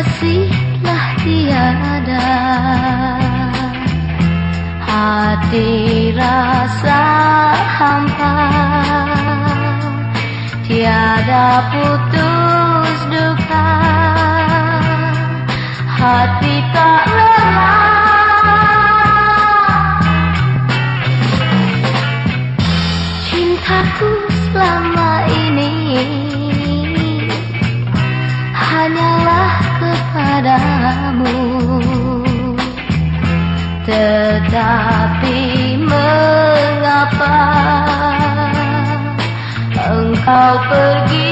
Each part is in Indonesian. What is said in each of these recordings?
kasihlah tiada. Hati rasa hampa. Tiada putus duka. Hati tak lelah Cintaku selama ini Hanyalah kepadamu. Tetapi mengapa Engkau pergi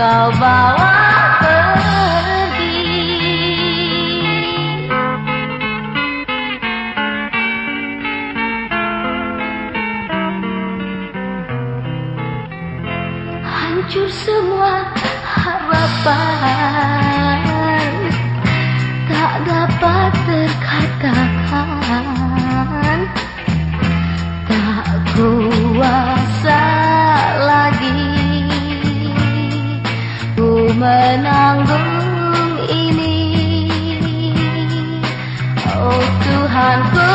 kau bawa pergi. Hancur semua harapan menanggung ini. Oh Tuhanku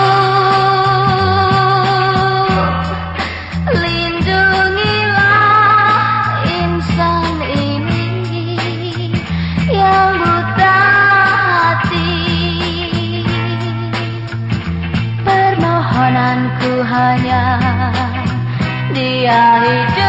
Lindungilah insan ini Yang buta hati. Permohonanku hanya Dia hidup